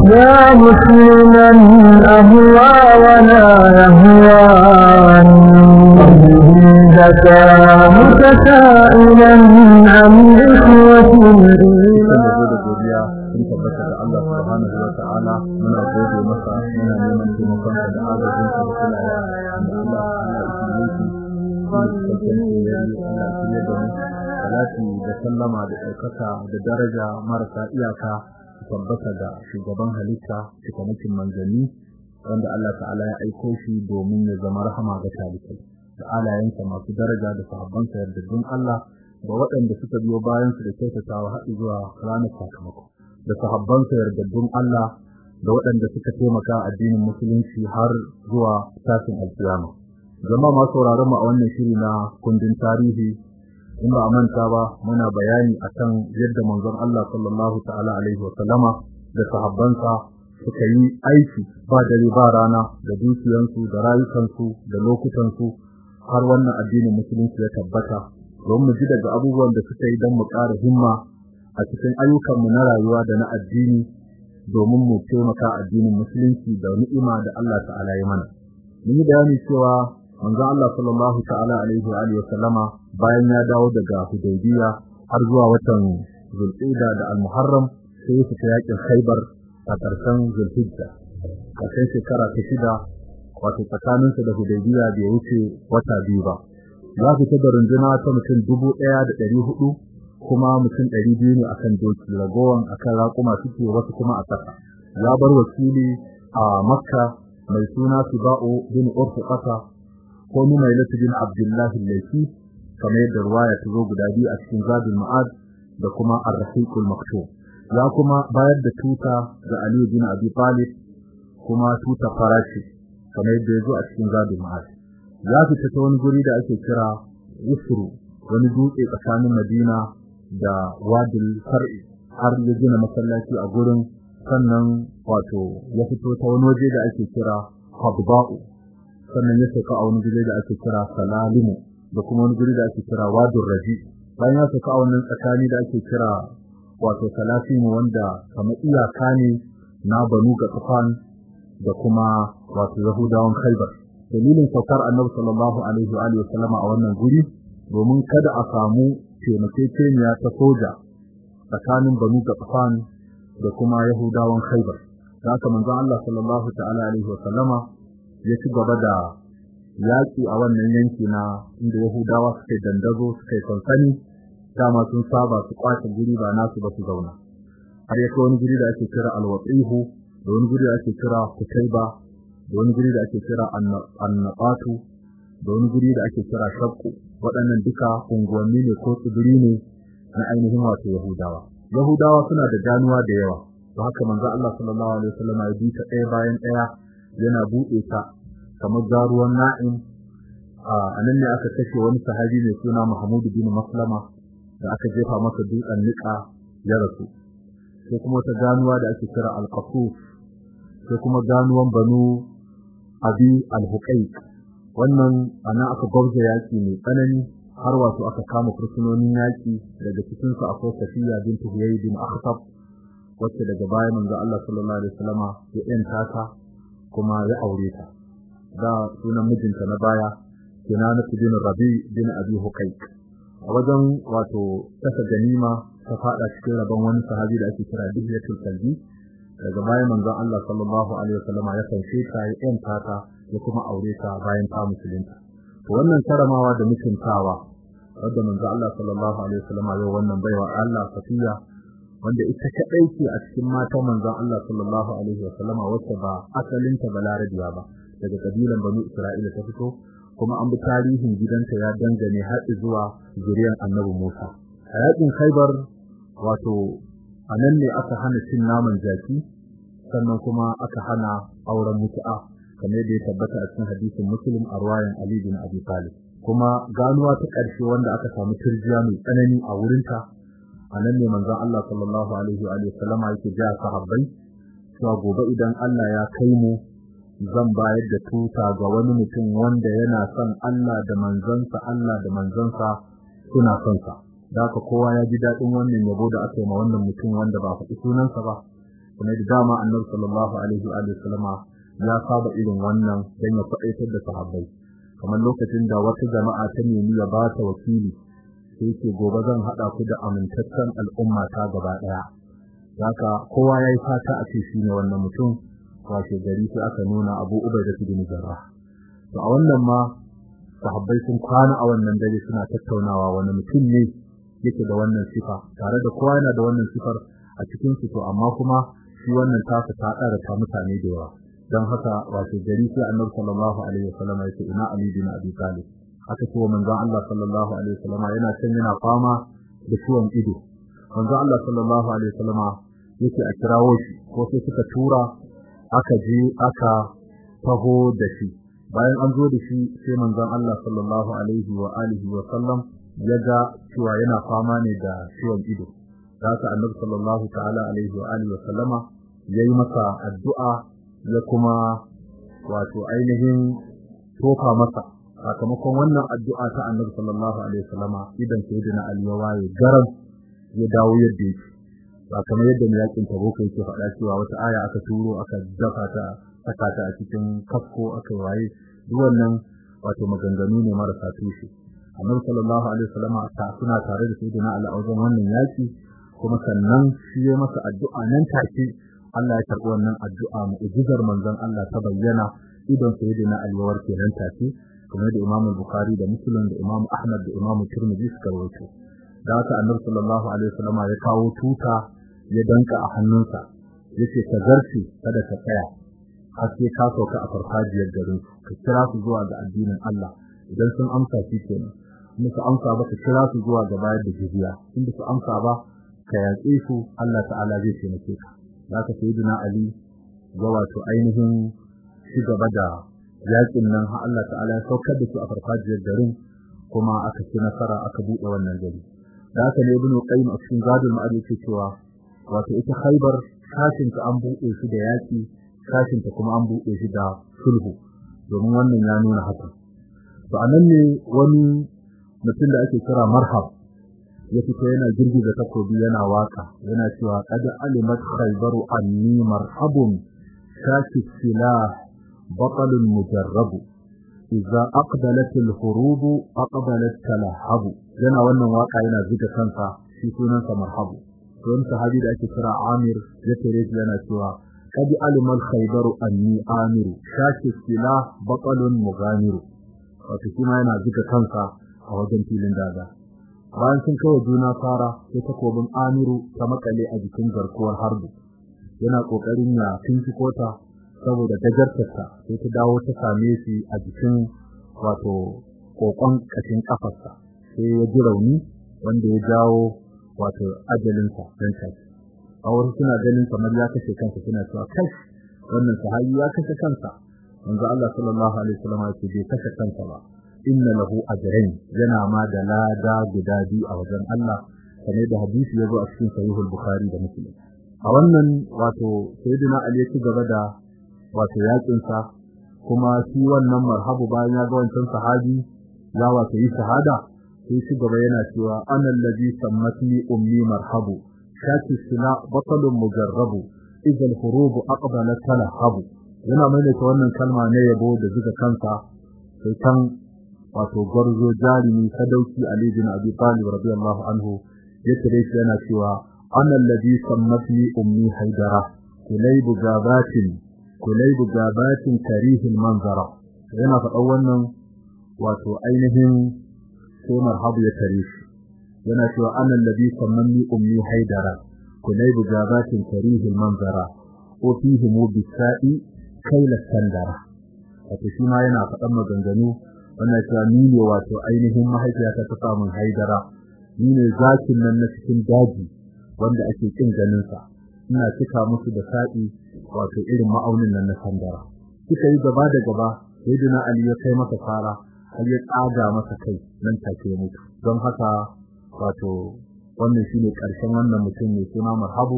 يا مسلما أهوى ولا يهواني قلبك متسائلا عن إخوة Allah subhanahu wa ta'ala muna gode masa muna neman taimakon sa da agajin sa da kulawa da Allah Allah ya yi da sallama da ɗaukaka da daraja marasa iyaka tabbata da shugaban halitta cikamakin manzanni wanda Allah ta'ala ya aiko shi domin ya zama rahama ga talibai da alayensa masu daraja da sahabbansa yardajjun Allah da waɗanda suka biyo bayan su da kyautatawa haɗi zuwa ranar sakamako. Da sahabbansa yardaddun Allah da waɗanda suka taimaka addinin musulunci har zuwa tashin alkiyama. Jama'a masu sauraron mu a wannan shiri na kundin tarihi in ba manta ba muna bayani akan yadda manzon Allah sallallahu ta'ala alaihi wa sallama da sahabbansa suka yi aiki ba dare ba rana da dukiyansu da rayukansu da lokutansu har wannan addinin musulunci ya tabbata don mu ji daga abubuwan da suka yi don mu ƙara himma a cikin ayyukanmu na rayuwa da na addini domin mu taimaka addinin musulunci da ni'ima da Allah ta'ala ya mana. Mun yi bayani cewa manzo Allah sallallahu ta'ala alaihi wa alihi sallama bayan ya dawo daga Hudaybiya har zuwa watan Zulqa'da da Al-Muharram sai ya fita yaƙin Khaibar a ƙarshen Zulhijja. A kan shekara ta shida wato tsakaninsa da Hudaybiya bai wuce wata biyu ba. Ya fita da runduna ta mutum dubu ɗaya da ɗari huɗu kuma mutum ɗari biyu ne akan doki ragowan akan raƙuma suke wasu kuma a ƙasa ya bar wakili a makka mai suna suba'u bin urfu ƙasa ko numailatu bin abdullahi laifi kamar yadda ruwaya ta zo guda biyu a cikin zadul ma'ad da kuma ar-rahiqul maktub ya kuma bayar da tuta ga ali bin abi talib kuma tuta farashi kamar yadda ya zo a cikin zadul ma'ad. Ya fita ta wani guri da ake kira usru wani dutse tsakanin madina da wadil far'i har ya gina masallaci a gurin sannan wato ya fito ta wani waje da ake kira habba'u sannan ya saka a wani guri da ake kira salalimu da kuma wani guri da ake kira wadur raji. Bayan ya saka a wannan tsakani da ake kira wato salasimu wanda kamar iyaka ne na banu ga tsafan da kuma wato yahudawan khaibar dalilin saukar annabi sallallahu alaihi wa alihi a wannan guri domin kada a samu taimakekeniya ta soja tsakanin banu gafan da kuma yahudawan khaibar haka manzo Allah sallallahu ta'ala alaihi wa sallama ya ci gaba da yaki a wannan yanki na inda yahudawa suke dandazo suke sansani dama sun saba su ƙwace guri ba nasu ba su zauna. Har ya wani guri da ake kira alwaqihu da wani guri da ake kira kutaiba da wani guri da ake kira annaqatu da wani guri da ake kira shakku waɗannan duka unguwanni ne ko tsibiri ne na ainihin wato Yahudawa. Yahudawa suna da ganuwa da yawa, to haka manzo Allah sallallahu alaihi wasallam ya bi ta ɗaya bayan ɗaya yana buɗe ta kamar garuwan na'im. A nan ne aka kashe wani sahabi mai suna Muhammad bin Maslama da aka jefa masa dutsen niƙa ya rasu. Sai kuma ta ganuwa da ake kira Al-Qasuf sai kuma ganuwan Banu Abi Al-Huqayq. Wannan ana aka gwabza yaki mai tsanani har wato aka kama fursunonin yaki daga cikin su akwai Safiya bint Huyay bin Akhtab wacce daga baya manzo Allah sallallahu alaihi wasallama ya yanta ta. Kuma ya aure ta. Da sunan mijinta na baya Kinana bin Rabi bin Abi Huqayq a wajen wato saka ganima ta fada cikin rabon wani sahabi da ake kira Dihiyatul Kalbi daga baya manzo Allah sallallahu alaihi wasallama ya kanshe ta ya yanta ta ya kuma aure ta bayan ta musulunta. To wannan karamawa da mutuntawa wanda manzo Allah sallallahu alaihi wasallam ya wannan baiwa Allah Safiya wanda ita kadai ce a cikin matan manzo Allah sallallahu alaihi wasallam wacce ba asalinta balarabiya ba. Daga kabilan Banu Isra'ila ta fito kuma an bi tarihin gidanta ya dangane har zuwa zuriyar Annabi Musa. A yaƙin Khaibar wato a nan ne aka hana cin naman jaki sannan kuma aka hana auren mutu'a kamar da ya tabbata a cikin hadisin Muslim a ruwayan Ali bin Abi Talib. Kuma ganuwa ta ƙarshe wanda aka samu turjiya mai tsanani a wurinta a nan ne manzon Allah sallallahu alaihi wa sallama yake ga sahabbai cewa gobe idan Allah ya kai mu zan bayar da tuta ga wani mutum wanda yana son Allah da manzansa Allah da manzansa suna son sa. Da haka kowa ya ji daɗin wannan yabo da aka yi ma wannan mutum wanda ba faɗi sunansa ba. Kuma da dama annabi sallallahu alaihi wa sallama ya saba irin wannan dan ya faɗaitar da sahabbai. Kamar lokacin da wata jama'a ta nemi ya ba ta wakili sai ce gobe zan haɗa ku da amintaccen al'umma ta gaba ɗaya. Haka kowa ya fata a ce shi ne wannan mutum washe gari sai aka nuna abu ubai da bin jarrah. To a wannan ma sahabbai sun kwana a wannan dare suna tattaunawa wani mutum ne yake da wannan sifa tare da kowa yana da wannan sifar a cikin su to amma kuma shi wannan tafi ta tsara ta mutane da yawa. Dan haka wato gari sai Annabi sallallahu alaihi wasallam yake ina Ali bin Abi Talib? Haka ce wa manzon Allah sallallahu alaihi wasallam yana can yana fama da ciwon ido. Manzon Allah sallallahu alaihi wasallam yake a kirawo shi ko sai suka tura aka je aka taho da shi. Bayan an zo da shi sai manzon Allah sallallahu alaihi wa alihi wa sallam ya ga cewa yana fama ne da ciwon ido. Haka annabi sallallahu ta'ala alaihi wa alihi wa sallama yayi masa addu'a ya kuma wato ainihin tofa masa. Sakamakon wannan addu'a ta annabi sallallahu alaihi wa sallama idan sayyidina Ali ya waye garam ya dawo yadda yake. Ba yadda mai yaƙin taboko yake faɗa cewa wata aya aka turo aka dafa ta saka ta a cikin kasko aka waye. Duk wannan wato maganganu ne marasa tushe. Annabi sallallahu alaihi wasallam ta suna tare da sayyidina Ali a wannan yaki kuma sannan shi ya masa addu'a nan take Allah ya karɓi wannan addu'a mu'jizar manzon Allah ta bayyana idan sayyidina Ali ya warke nan take. Kuma da Imam Bukhari da Muslim da Imam Ahmad da Imam Tirmidhi suka rawaito. Da haka annabi sallallahu alaihi wasallam ya kawo tuta ya danka a hannunsa ya ce ka zarce kada ka tsaya har sai ka sauka a farfajiyar garin ka kira su zuwa ga addinin Allah. Idan sun amsa shi kenan. In su amsa ba ka kira su zuwa ga bayar da jizya. In su amsa ba ka yaƙe su Allah ta'ala zai taimake ka. Zaka sayyidina Ali ga wato ainihin shi gaba da yaƙin nan har Allah ta'ala ya saukar da su a farfajiyar garin kuma aka ci nasara aka buɗe wannan gari. Da haka ne ibn qayyim a cikin zadul ma'ad yake cewa wato ita khaybar kashin ta an buɗe shi da yaƙi kashin ta kuma an buɗe shi da sulhu. Domin wannan ya nuna haka. To a nan ne wani mutum da ake kira marhab ya fito yana girgiza takobi yana waƙa yana cewa qad alimat khaybaru anni marhabun shaki silah. Talahab yana wannan waƙa yana zuga kansa shi sunansa marhabu to wani sahabi da ake kira Amir ya tare shi yana cewa qad alima al-khaybaru anni amiru shaki silah batalun mughamiru wato kuma yana zuga kansa a wajen filin daga bayan sun kawo juna fara sai takobin Amiru ta makale a jikin garkuwar harbi yana ƙoƙarin ya kota saboda gajartarsa sai ta dawo ta same shi a jikin wato kokon kashin kafarsa. Sai ya ji rauni wanda ya jawo wato ajalinsa dan tashi a suna ganin kamar ya kashe kansa suna cewa kai wannan sahabi ya kashe kansa. Manzo Allah sallallahu alaihi wasallam ya ce bai kashe kansa ba. Inna lahu ajrayn. Yana ma da lada guda biyu a wajen Allah kamar da hadisi ya zo a cikin sahihul bukhari da muslim. A wannan wato sayyidina ali ya ci gaba da wato yaƙin sa kuma shi wannan marhabu bayan ya ga wancan sahabi ya wato yi shahada sai shi gaba yana cewa ana allazi sammatni ummi marhabu shaki sila batalun mujarrabu idza al-hurub aqbalat talahabu. Yana mai ta wannan kalma ne yabo da zuga kansa sai kan wato gwarzo jarimi sadauki Ali bin Abi Talib radiyallahu anhu ya ce dai yana cewa ana alladhi sammatni ummi haidara kulaybu gabatin kulaybu gabatin karihil manzara. Yana faɗa wannan wato ainihin sai marhabu ya shi. Yana cewa ana alladhi sammatni ummi haidara. Kulaybu gabatin karihil manzara. Ko fihi mu bisa'i kaila sandara. Wato shi ma yana faɗan maganganu wannan cewa ni ne wato ainihin mahaifiyata ta samun haidara. Ni ne zakin nan na cikin daji wanda ake kin ganin sa ina cika musu da sa'i wato irin ma'aunin nan na sandara. Kika yi gaba da gaba sayyidina ali ya kai masa fara har ya tsaga masa kai nan take mutu. Don haka wato wannan shine ƙarshen wannan mutum ne suna marhabu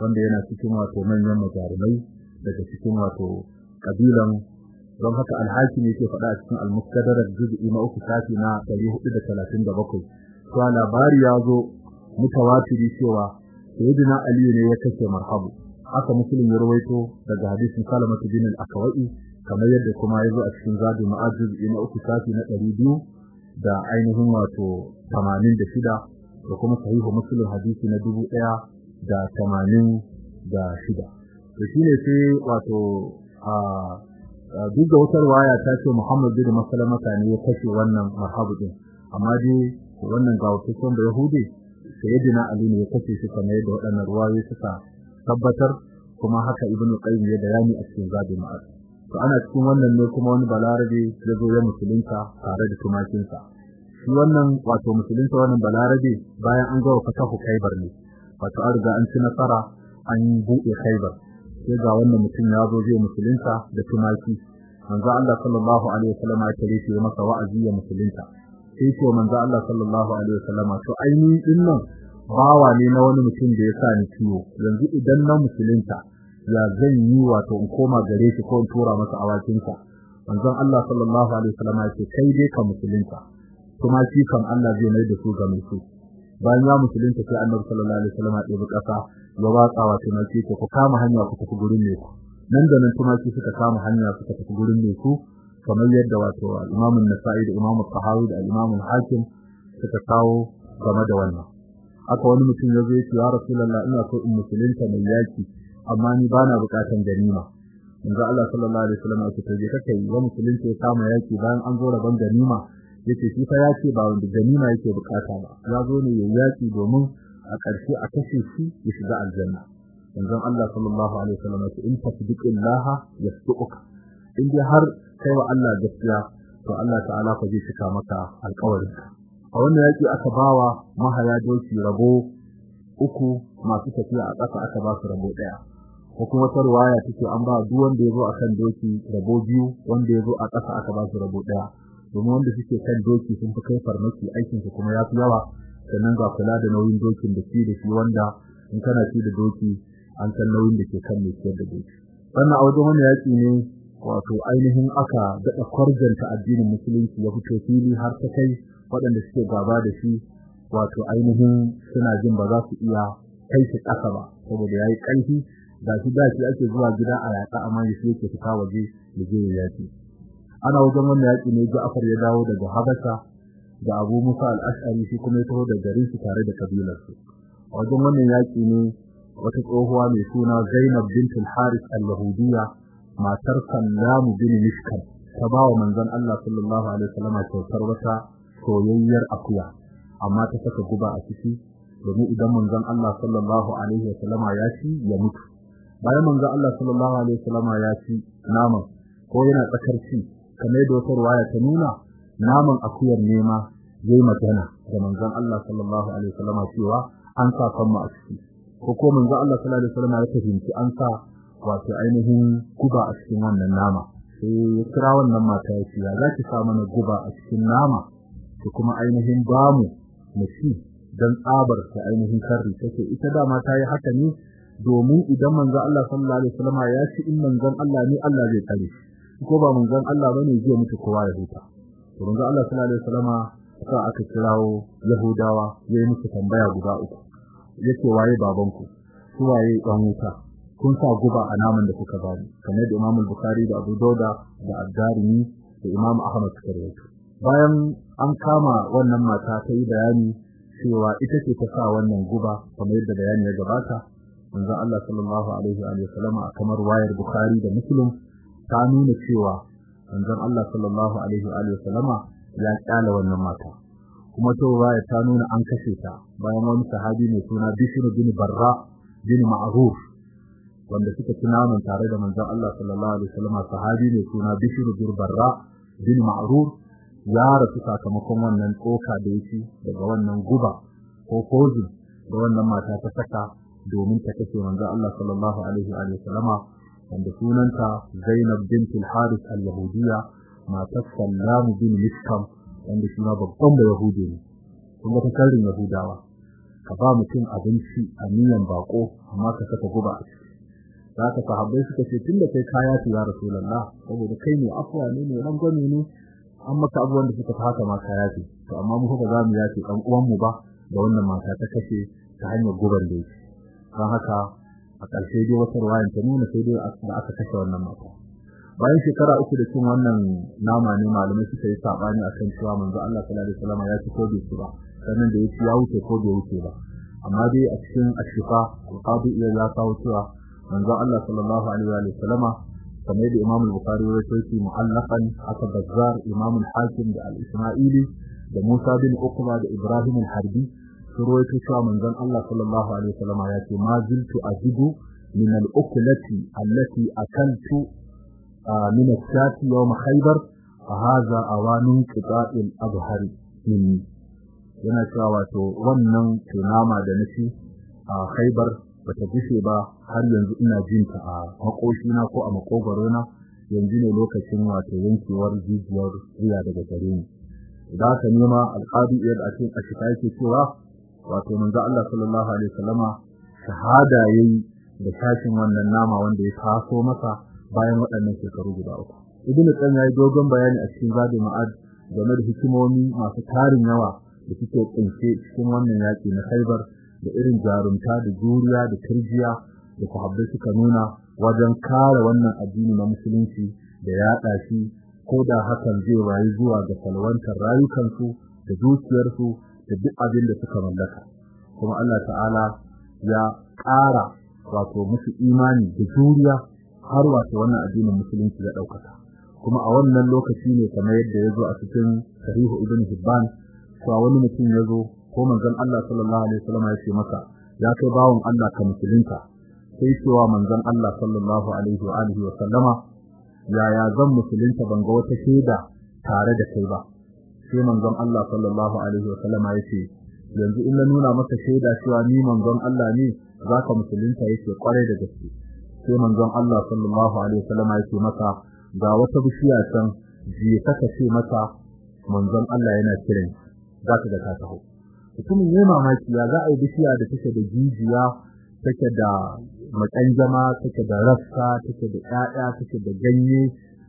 wanda yana cikin wato manyan majarumai daga cikin wato kabilan don haka alhakim yake faɗa a cikin al-mustadrak juz'i na uku safi na 437 to labari ya zo mutawatiri cewa sayyidina ali ne ya kashe marhabu. Haka muslim ya rawaito daga hadisin salamatu bin al-akwai kamar yadda kuma ya zo a cikin zabi ma'ajiz ina uku safi na 200 da ainihin wato 86 da kuma sahihu muslim hadisi na 1000 da 86 to shine sai wato a duk da wata riwaya ta ce Muhammad bin Maslamata ne ya kashe wannan marhabu din amma dai wannan gawataccen da Yahudi sayyidina Ali ne ya kashe shi kamar yadda waɗannan riwayoyi suka tabbatar kuma haka Ibn Qayyim ya bayani a cikin Zabi Ma'ad. To ana cikin wannan ne kuma wani balarabe ya zo ya musulunta tare da tumakinsa. Shi wannan wato musulunta wannan balarabe bayan an ga fatahu Khaibar ne. Wato an riga an ci nasara an buɗe Khaibar sai ga wannan mutum ya zo zai musulunta da tumaki. Manzo Allah sallallahu alaihi wasallam ya tare masa wa'azi ya musulunta. Sai ce manzo Allah sallallahu alaihi wasallam to aini ɗin nan bawa ne na wani mutum da ya sa ni ciwo. Yanzu idan na musulunta ya zan yi wato in koma gare shi ko in tura masa awakinsa? Manzon Allah sallallahu alaihi wasallam ya ce kai dai ka musulunta. Kuma shi kan Allah zai mai da su ga mai bayan ya musulunta sai Annabi sallallahu alaihi wasallam ya ɗebi ƙasa ya watsa wa tumaki ko ku kama hanya ku tafi gurin ne ku. Nan da nan tumaki suka kama hanya suka tafi gurin ne ku kamar yadda wato Imam An-Nasa'i da Imam Tahawi da Imam Hakim suka kawo game da wannan. Aka wani mutum ya zo ya ce ya ina so in musulunta mai yaki amma ni bana bukatan ganima. Manzo Allah sallallahu alaihi wasallam ya ce kake yi wa musulunci ya kama yaki bayan an zo rabon ganima. Yace shi fa ya ce ba wanda ganima yake buƙata ba. Ya zo ne ya yaki domin a ƙarshe a kashe shi ya shiga aljanna. Manzo Allah sallallahu alaihi wasallam ya in tasdiqillaha yasduquka in dai har kai wa Allah gaskiya to Allah ta'ala fa zai cika maka alƙawarin a wannan yaki aka bawa mahaya doki rabo uku masu tafiya a ƙasa aka ba su rabo ɗaya. Ko kuma riwaya take an ba duk wanda ya zo akan doki rabo biyu wanda ya zo a ƙasa aka ba su rabo ɗaya. Domin wanda suke kan doki sun fi kai farmaki aikin su kuma yafi yawa. Sannan ga kula da nauyin dokin da shi da shi wanda in kana ci da doki an san nauyin da ke kan mai ciyar da doki. Sannan a wajen wani yaƙi ne wato ainihin aka daɗa kwarjanta addinin musulunci ya fito fili har ta kai waɗanda suke gaba da shi wato ainihin suna jin ba za su iya kai shi ƙasa ba saboda yayi ƙarfi. Da shi da shi ake zuwa gida a yaƙa amma shi yake fita waje da je yaki ana wajen wannan yaki ne Ja'far ya dawo daga Habasha da Abu Musa al-Ash'ari shi kuma ya taho da garin shi tare da kabilarsu. Wajen wannan yaki ne wata tsohuwa mai suna Zainab bint al-Harith al-Yahudiyya matar Sallam bin Mishkan ta ba wa manzon Allah sallallahu alaihi wasallam kyautar wata soyayyar akuya amma ta saka guba a ciki domin idan manzon Allah sallallahu alaihi wasallama ya ci ya mutu. Bayan manzon Allah sallallahu alaihi wasallama ya ci naman ko yana tsakar ci kamar da wata ta nuna naman akuyar nema yayi magana da manzon Allah sallallahu alaihi wasallama cewa an sa kanmu a ciki. Ko ko manzon Allah sallallahu alaihi wasallama ya fahimci an sa wato ainihin guba a cikin wannan nama. Sai ya kira wannan mata ya ce ya zaki sa mana guba a cikin nama? Da kuma ainihin ba mu mu ci dan tsabar ta ainihin sharri. Take ita dama ta yi haka ne domin idan manzon Allah sallallahu alaihi wasallam ya ci in manzon Allah ne Allah zai kare ko ba manzon Allah ba ne zai mutu kowa ya huta. To manzon Allah sallallahu alaihi wasallam sa aka kirawo Yahudawa yayin musu tambaya guda uku. Yace waye babanku? Su waye dan wuta? Kun sa guba a naman da kuka bani. Kamar da Imam Bukhari da Abu Dawud da Ad-Darimi da Imam Ahmad suka bayan an kama wannan mata ta yi bayani cewa ita ce ta sa wannan guba kamar yadda bayani ya gabata. Manzon Allah sallallahu alaihi wa sallam a kamar wayar Bukhari da Muslim ta nuna cewa manzon Allah sallallahu alaihi wa sallam ya kyala wannan mata. Kuma to waya ta nuna an kashe ta bayan wani sahabi mai suna Bishr bin Barra bin Ma'ruf wanda suka naman tare da manzon Allah sallallahu alaihi wa sallam sahabi mai suna Bishr bin Barra bin Ma'ruf ya rasu sakamakon wannan tsoka da yake daga wannan guba ko kozin da wannan mata ta saka domin ta kashe manzo Allah sallallahu alaihi wa sallama wanda sunanta Zainab bint al-Harith al-Yahudiyya matar Sallam bin Miskam wanda shi ma babban da Yahudi ne. Kuma ta karin Yahudawa. Ka ba mutum abinci a niyan bako amma ka saka guba. A ciki zaka sahabbai suka ce tunda kai kaya ya Rasulullah saboda kai ne afwa ne ne rangwame ne an maka abubuwan da suka haka ma ce to amma mu ba za mu ya ce dan uwan mu ba da wannan mata ta kashe ta hanyar guban da yake. Dan haka a ƙarshe dai wata ruwayan ta nuna sai dai da aka kashe wannan mata. Bayan shekara uku da cin wannan nama ne malamai suka yi saɓani akan cewa manzo Allah sallallahu alaihi wasallam ya ci ko bai ci ba. Sannan da ya ci ya wuce ko bai wuce ba. Amma dai a cikin ashifa alqadi iya ya kawo cewa manzo Allah sallallahu alaihi wasallama kamar da Imam al-Bukhari ya rawaito mu'allaqan aka Bazzar Imam al-Hakim da al-Isma'ili da Musa bin Uqba da Ibrahim al-Harbi su rawaito cewa manzon Allah sallallahu alaihi wasallam ya ce ma ziltu ajidu min al-uklati allati akaltu min as-sati yawm Khaybar fa hadha awanin qita'il minni. Yana cewa wato wannan tunama da naci a Khaybar bata gushe ba har yanzu ina jin ta a makoshina ko a makogaro yanzu ne lokacin wato yankewar jijiyar riya daga gare ni. Da ka nema alqadi iyad a cikin ashika yake cewa wato manzo Allah sallallahu alaihi wasallama shahada yayi da tashin wannan nama wanda ya taso masa bayan waɗannan shekaru guda uku. Ibn qayyim yayi dogon bayani a cikin zabi ma'ad game da hikimomi masu tarin yawa da suke kunshe cikin wannan yaki na Khaibar da irin jarumta da juriya da turjiya da sahabbai suka nuna wajen kare wannan addini na musulunci da yaɗa shi ko da hakan zai rayu zuwa ga salwantar rayukansu da dukiyarsu da duk abin da suka mallaka. Kuma Allah ta'ala ya ƙara wato musu imani da juriya har wato wannan addinin musulunci ya ɗaukaka. Kuma a wannan lokaci ne kamar yadda ya zo a cikin sahihu ibn hibban cewa wani mutum ya zo ko manzon Allah sallallahu alaihi wasallam ya ce ya kai bawon Allah ka musulunta. Sai cewa manzon Allah sallallahu alaihi wa alihi wa sallama yaya zan musulunta ban ga wata shaida tare da kai ba? Sai manzon Allah sallallahu alaihi wa sallama yanzu in na nuna maka shaida cewa ni manzon Allah ne zaka musulunta? Yake kware da gaske. Sai manzon Allah sallallahu alaihi wa sallama maka ga wata bishiya can je kaka ce mata manzon Allah yana kiran zaka ga ta taho. Mutumin yayi mamaki ya za a yi bishiya da take da jijiya take da makanjama take da rassa take da ƴaƴa take da ganye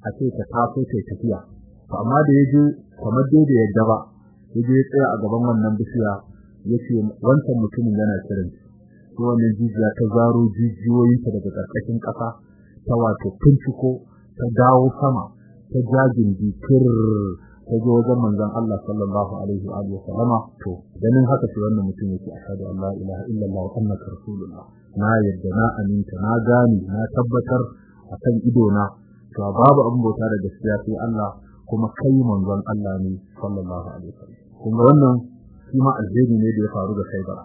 a ce ta taso ta tafiya. To amma da ya je kamar dai da yadda ba ya je ya tsaya a gaban wannan bishiya ya ce wancan mutumin yana kiran shi. Wannan jijiya ta zaro jijiyoyin ta daga ƙarƙashin ƙasa ta wato finciko ta dawo sama ta jajin dikir ta wajen manzon Allah sallallahu alaihi wa alihi wasallama to ganin haka sai wannan mutum yake ashhadu an la ilaha illallah wa annaka rasulullah. Na yadda na aminta na gani na tabbatar akan ido na to babu abin bauta da gaskiya sai Allah kuma kai manzon Allah ne sallallahu alaihi wasallam kuma wannan shi ma alheri ne da ya faru da Khaibar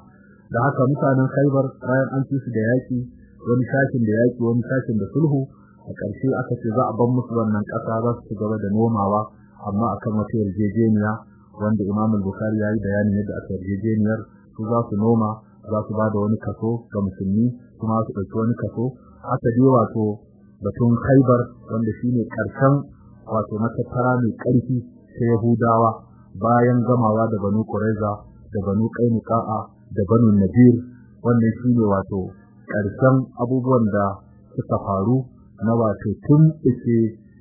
da haka mutanen Khaibar rayan an ci su da yaki wani sakin da yaki wani sakin da sulhu a ƙarshe aka ce za a ban musu wannan ƙasa za su gaba da nomawa amma akan wata yarjejeniya wanda Imam al-Bukhari yayi bayanin yadda aka yarjejeniyar su za su noma za su ba da wani kaso ga musulmi kuma su ɗauki wani kaso. Aka je wato batun Khaibar wanda shine ƙarshen wato matattara mai ƙarfi ta Yahudawa bayan gamawa da Banu Qurayza da Banu Qainuqa da Banu Nadir. Wannan shine wato ƙarshen abubuwan da suka faru na wato tun ike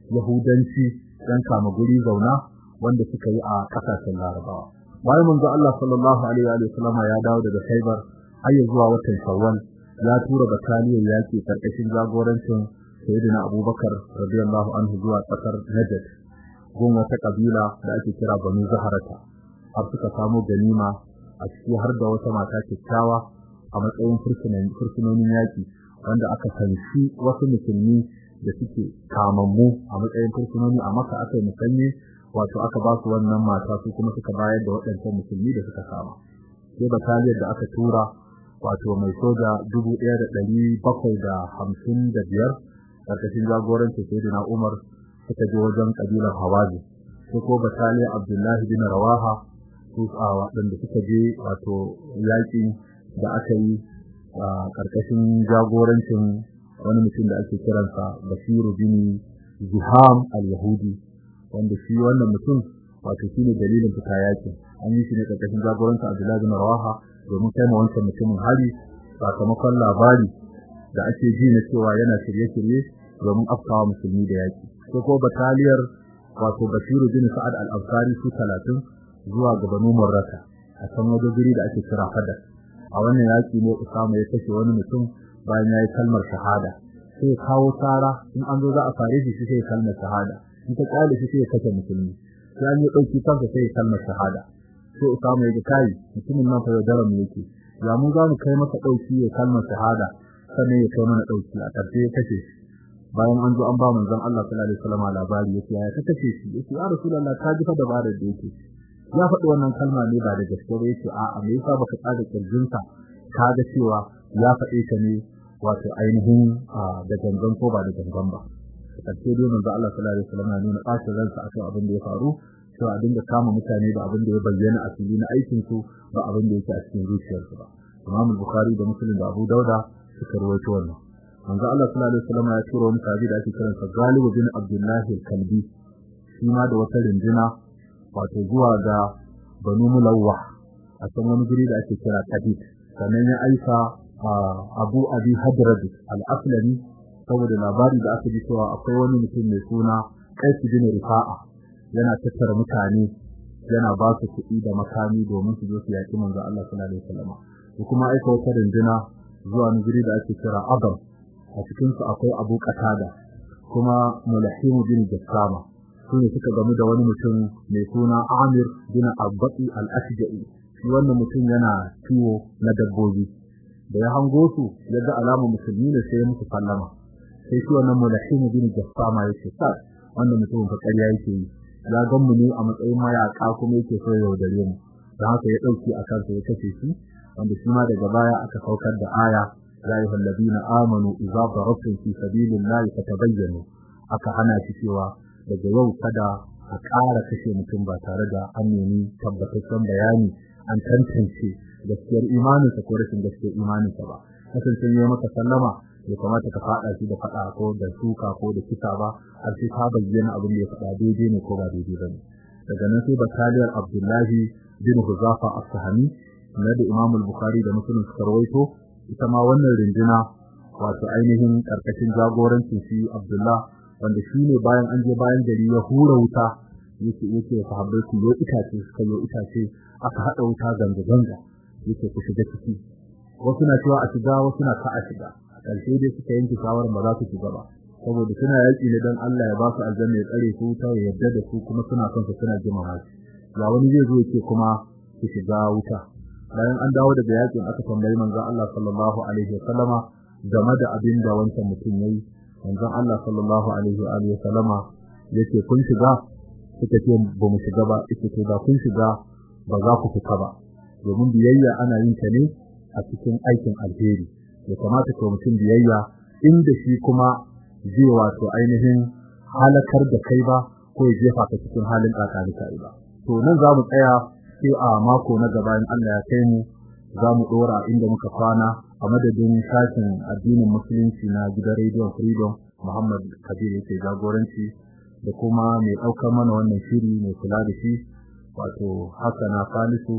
Yahudanci dan kama guri zauna wanda suka yi a ƙasashen Larabawa. Bayan manzo Allah sallallahu alaihi wa sallama ya dawo daga Khaibar har zuwa watan Shawwal ya tura bataliyar yaki ƙarƙashin jagorancin Sayyidina Abubakar radiyallahu anhu zuwa ƙasar Najd gun wata kabila da ake kira Banu Zaharata. Har suka samu ganima a ciki har da wata mata kyakkyawa a matsayin fursunonin yaki wanda aka sanci wasu musulmi da suke kamammu a matsayin fursunoni a maka aka musanye wato aka ba su wannan mata su kuma suka bayar da waɗancan musulmi da suka kama. Sai bataliyar da aka tura wato mai soja dubu ɗaya da ɗari bakwai da hamsin da biyar ƙarƙashin jagoranci sayyidina Umar suka je wajen ƙabilar Hawazi. Sai ko bataliyar Abdullahi bin Rawaha su a waɗanda suka je wato yaƙi da aka yi a ƙarƙashin jagorancin wani mutum da ake kiransa Basiru bin Zuham al-Yahudi wanda shi wannan mutum wato shine dalilin fita yaƙin. An yi shi ne ƙarƙashin jagorancin Abdullahi bin Rawaha domin kai ma wancan mutumin hari sakamakon labari da ake ji na cewa yana shirye-shirye domin afkawa musulmi da yaki. Sai ko bataliyar wato Basiru bin Sa'ad al-Ansari su 30 zuwa ga Banu Murrata a kan wajen guri da ake kira Fadar a wannan yaki ne Usama ya kashe wani mutum bayan yayi kalmar shahada. Sai kawo tsara in an zo za a fare shi sai kalmar shahada. In ta kale shi sai kace musulmi. Sai an yi ɗauki kansa sai kalmar shahada. Sai Usama ya kai mutumin nan fa ya daren yake. Ya mu za mu kai maka ɗauki ya kalmar shahada? Sannan ya kai mana ɗauki a ƙarshe ya kace bayan an zo an ba manzon Allah sallallahu alaihi wasallam labari ya ce ya kace shi? Yace ya rasulullah ka ji fa dabarar da yake. Ya faɗi wannan kalma ne ba da gaske ba ya ce a'a me yasa baka tsada kirjinka ka ga cewa ya faɗe ta ne wato ainihin da gangan ko ba da gangan ba. Kace dai manzo Allah sallallahu alaihi wasallam ya nuna ɓacin ransa akan abin da ya faru cewa a dinga kama mutane da abin da ya bayyana a fili na aikin su ba abin da yake a cikin zuciyarsu ba. Imam Bukhari da Muslim da Abu Dauda suka rawaito wannan. Manzo Allah sallallahu alaihi wasallam ya tura wani sahabi da ake kiransa Ghalib bin Abdullah al-Kalbi shi ma da wata rinduna wato zuwa ga Banu Mulawwah a can wani guri da ake kira Kadid sannan ya aika Abu Abi Hadrad al-Aslami saboda labari da aka ji cewa akwai wani mutum mai suna Qais bin Rifa'a. Yana tattara mutane yana ba su kuɗi da makami domin su zo su yaki manzo Allah sallallahu alaihi wasallam. Kuma aika wata rinduna zuwa wani guri da ake kira Adam a cikin su akwai Abu Qatada kuma Mulahim bin Jassama. Su ne suka gamu da wani mutum mai suna Amir bin Abbaqi al-Ashja'i. Shi wannan mutum yana ciwo na dabbobi. Da ya hango su ya ga alamar musulmi ne sai musu sallama. Sai shi wannan Mulahim bin Jassama yake sa wannan mutum fa ƙarya yake yi. Ya gan mu ne a matsayin mayaka kuma yake so ya yaudare mu. Dan haka ya ɗauki akan sa ya kace shi wanda shi ma daga baya aka saukar da aya ya ayyuhal ladina amanu idza darabtum fi sabilillahi fatabayyanu. Aka hana shi cewa daga yau kada a ƙara kashe mutum ba tare da an nemi tabbataccen bayani an tantance gaskiyar imaninsa ko rashin gaskiyar imaninsa ba. Kasance ne maka sallama ya kamata ka fada shi da fada ko da suka ko da kisa ba har sai ka bayyana abin da ya fada daidai ne ko ba daidai ba ne daga nan sai bataliyar Abdullahi bin Huzafa as-Sahami na da Imam al-Bukhari da Muslim suka rawaito ita ma wannan rinduna wato ainihin ƙarƙashin jagorancin shi Abdullah wanda shine bayan an je bayan gari ya hura wuta yake yake sahabbai su yo itace suka yo itace aka hada wuta ganga ganga yake ku shiga ciki. Wasu na cewa a shiga wasu na ka a shiga. Karshe dai suka yanke shawarar ba za su shiga ba. Saboda suna yaki ne dan Allah ya ba su aljanna ya tsare su ta ya yarda da su kuma suna son su suna jima'a ga wani zai zo yake kuma su shiga wuta. Bayan an dawo daga yaƙin aka tambayi manzon Allah sallallahu alaihi wasallama game da abin da wancan mutum yayi manzon Allah sallallahu alaihi wa alihi wasallama ya ce kun shiga? Suka ce ba mu shiga ba. Ita ce ba kun shiga ba za ku fita ba. Domin biyayya ana yin ta ne a cikin aikin alheri. Ya kamata ka mutum biyayya inda shi kuma zai wato ainihin halakar da kai ba ko ya jefa ka cikin halin kakari kai ba. To nan za mu tsaya sai a mako na gaba in Allah ya kai mu za mu dora inda muka kwana a madadin sashen addinin musulunci na gidan Radio Freedom Muhammad Kabir yake jagoranci da kuma mai ɗaukar mana wannan shiri mai kula da shi wato Hassana Salisu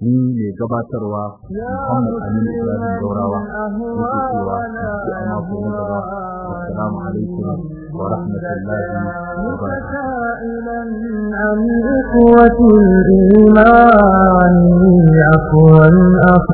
ni mai gabatarwa Muhammad Amin Ibrahim Daurawa yake cewa sai a mako na gaba assalamu alaikum wa rahmatullahi wa barakatuh إخوة الإيمان أقوى الأخ